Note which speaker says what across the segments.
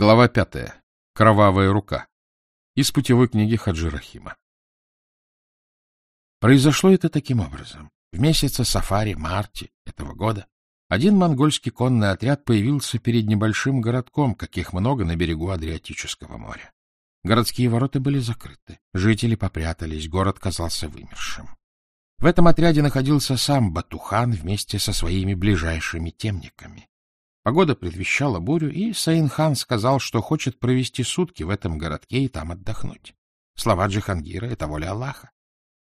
Speaker 1: Глава пятая. Кровавая рука. Из путевой книги Хаджи Рахима. Произошло это таким образом. В месяце сафари-марте этого года один монгольский конный отряд появился перед небольшим городком, каких много на берегу Адриатического моря. Городские ворота были закрыты, жители попрятались, город казался вымершим. В этом отряде находился сам Батухан вместе со своими ближайшими темниками. Погода предвещала бурю, и Саинхан сказал, что хочет провести сутки в этом городке и там отдохнуть. Слова Джихангира — это воля Аллаха.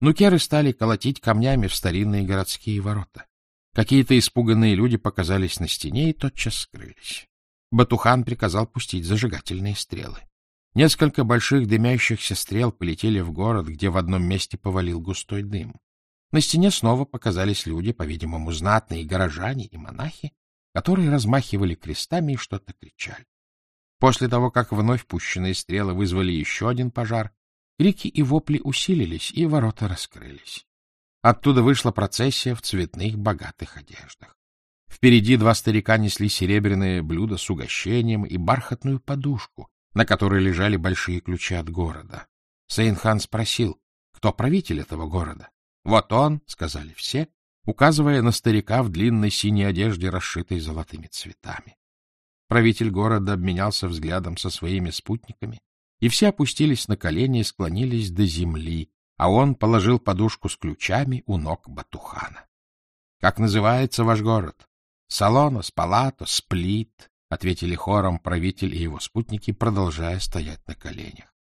Speaker 1: Нукеры стали колотить камнями в старинные городские ворота. Какие-то испуганные люди показались на стене и тотчас скрылись. Батухан приказал пустить зажигательные стрелы. Несколько больших дымящихся стрел полетели в город, где в одном месте повалил густой дым. На стене снова показались люди, по-видимому, знатные горожане и монахи, которые размахивали крестами и что-то кричали. После того, как вновь пущенные стрелы вызвали еще один пожар, крики и вопли усилились, и ворота раскрылись. Оттуда вышла процессия в цветных богатых одеждах. Впереди два старика несли серебряное блюдо с угощением и бархатную подушку, на которой лежали большие ключи от города. Сейнхан спросил, кто правитель этого города. — Вот он, — сказали все, указывая на старика в длинной синей одежде, расшитой золотыми цветами. Правитель города обменялся взглядом со своими спутниками, и все опустились на колени и склонились до земли, а он положил подушку с ключами у ног Батухана. — Как называется ваш город? — Салонос, Палато, Сплит, — ответили хором правитель и его спутники, продолжая стоять на коленях.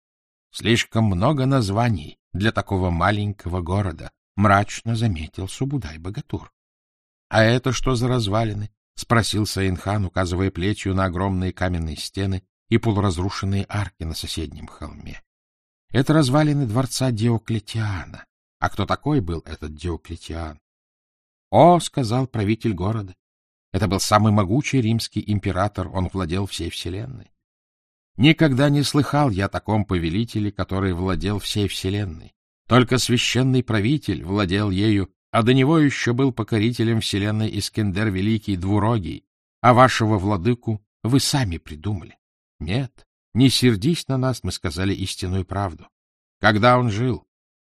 Speaker 1: — Слишком много названий для такого маленького города, — мрачно заметил Субудай-богатур. — А это что за развалины? — спросил Саинхан, указывая плетью на огромные каменные стены и полуразрушенные арки на соседнем холме. — Это развалины дворца Диоклетиана. А кто такой был этот Диоклетиан? — О, — сказал правитель города, — это был самый могучий римский император, он владел всей вселенной. Никогда не слыхал я о таком повелителе, который владел всей вселенной. Только священный правитель владел ею, а до него еще был покорителем вселенной Искендер Великий Двурогий, а вашего владыку вы сами придумали. Нет, не сердись на нас, мы сказали истинную правду. Когда он жил?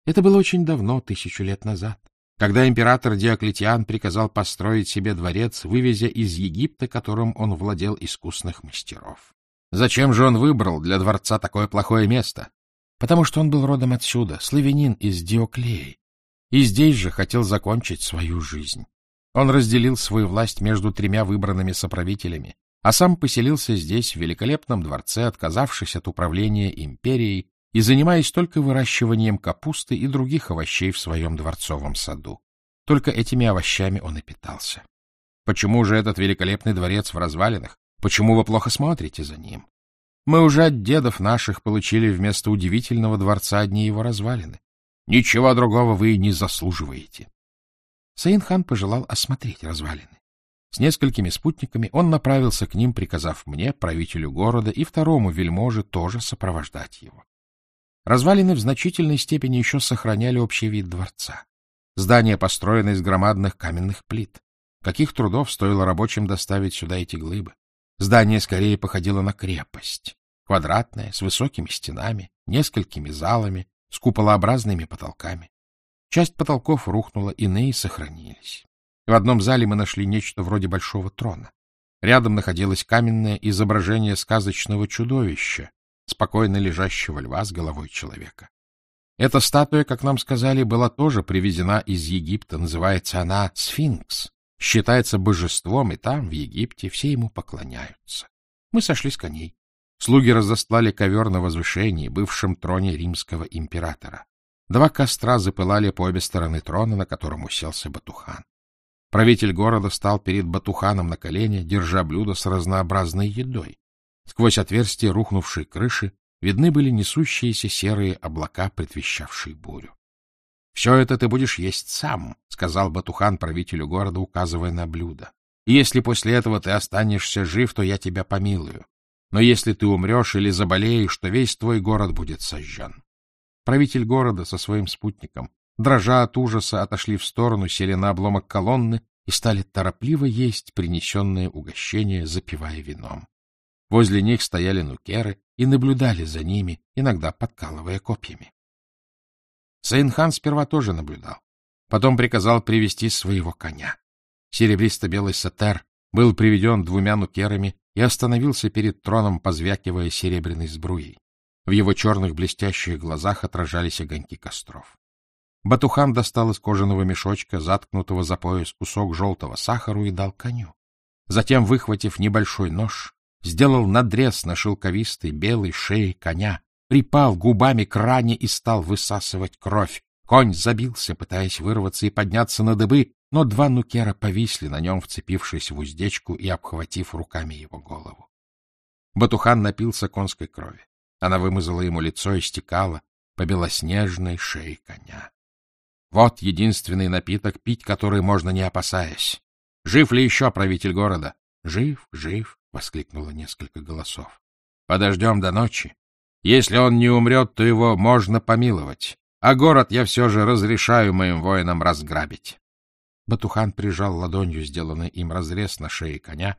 Speaker 1: Это было очень давно, тысячу лет назад, когда император Диоклетиан приказал построить себе дворец, вывезя из Египта, которым он владел искусных мастеров. Зачем же он выбрал для дворца такое плохое место? Потому что он был родом отсюда, славянин из Диоклеи, и здесь же хотел закончить свою жизнь. Он разделил свою власть между тремя выбранными соправителями, а сам поселился здесь, в великолепном дворце, отказавшись от управления империей и занимаясь только выращиванием капусты и других овощей в своем дворцовом саду. Только этими овощами он и питался. Почему же этот великолепный дворец в развалинах? Почему вы плохо смотрите за ним? Мы уже от дедов наших получили вместо удивительного дворца одни его развалины. Ничего другого вы не заслуживаете. Саин-хан пожелал осмотреть развалины. С несколькими спутниками он направился к ним, приказав мне, правителю города, и второму вельможе тоже сопровождать его. Развалины в значительной степени еще сохраняли общий вид дворца. Здание построено из громадных каменных плит. Каких трудов стоило рабочим доставить сюда эти глыбы? Здание скорее походило на крепость. Квадратное, с высокими стенами, несколькими залами, с куполообразными потолками. Часть потолков рухнула, иные сохранились. В одном зале мы нашли нечто вроде большого трона. Рядом находилось каменное изображение сказочного чудовища, спокойно лежащего льва с головой человека. Эта статуя, как нам сказали, была тоже привезена из Египта, называется она Сфинкс считается божеством, и там, в Египте, все ему поклоняются. Мы сошли с коней. Слуги разослали ковер на возвышении, бывшем троне римского императора. Два костра запылали по обе стороны трона, на котором уселся Батухан. Правитель города стал перед Батуханом на колени, держа блюдо с разнообразной едой. Сквозь отверстие рухнувшей крыши видны были несущиеся серые облака, предвещавшие бурю. — Все это ты будешь есть сам, — сказал Батухан правителю города, указывая на блюдо. — если после этого ты останешься жив, то я тебя помилую. Но если ты умрешь или заболеешь, то весь твой город будет сожжен. Правитель города со своим спутником, дрожа от ужаса, отошли в сторону, сели на обломок колонны и стали торопливо есть принесенное угощение, запивая вином. Возле них стояли нукеры и наблюдали за ними, иногда подкалывая копьями. Сейнхан сперва тоже наблюдал. Потом приказал привести своего коня. Серебристо-белый сатер был приведен двумя нукерами и остановился перед троном, позвякивая серебряной сбруей. В его черных блестящих глазах отражались огоньки костров. Батухан достал из кожаного мешочка, заткнутого за пояс, кусок желтого сахару и дал коню. Затем, выхватив небольшой нож, сделал надрез на шелковистой белой шее коня, припал губами к ране и стал высасывать кровь. Конь забился, пытаясь вырваться и подняться на дыбы, но два нукера повисли на нем, вцепившись в уздечку и обхватив руками его голову. Батухан напился конской крови. Она вымазала ему лицо и стекала по белоснежной шее коня. Вот единственный напиток, пить который можно не опасаясь. Жив ли еще правитель города? — Жив, жив, — воскликнуло несколько голосов. — Подождем до ночи. Если он не умрет, то его можно помиловать, а город я все же разрешаю моим воинам разграбить. Батухан прижал ладонью сделанный им разрез на шее коня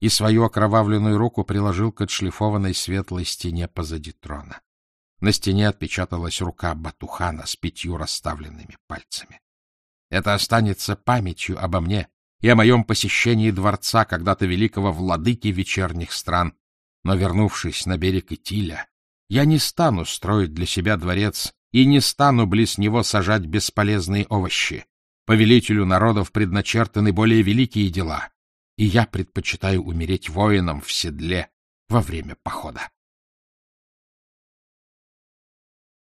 Speaker 1: и свою окровавленную руку приложил к отшлифованной светлой стене позади трона. На стене отпечаталась рука Батухана с пятью расставленными пальцами. Это останется памятью обо мне и о моем посещении дворца когда-то великого владыки вечерних стран. Но, вернувшись на берег Итиля, я не стану строить для себя дворец и не стану близ него сажать бесполезные овощи. Повелителю народов предначертаны более великие дела, и я предпочитаю умереть воином в седле во время похода.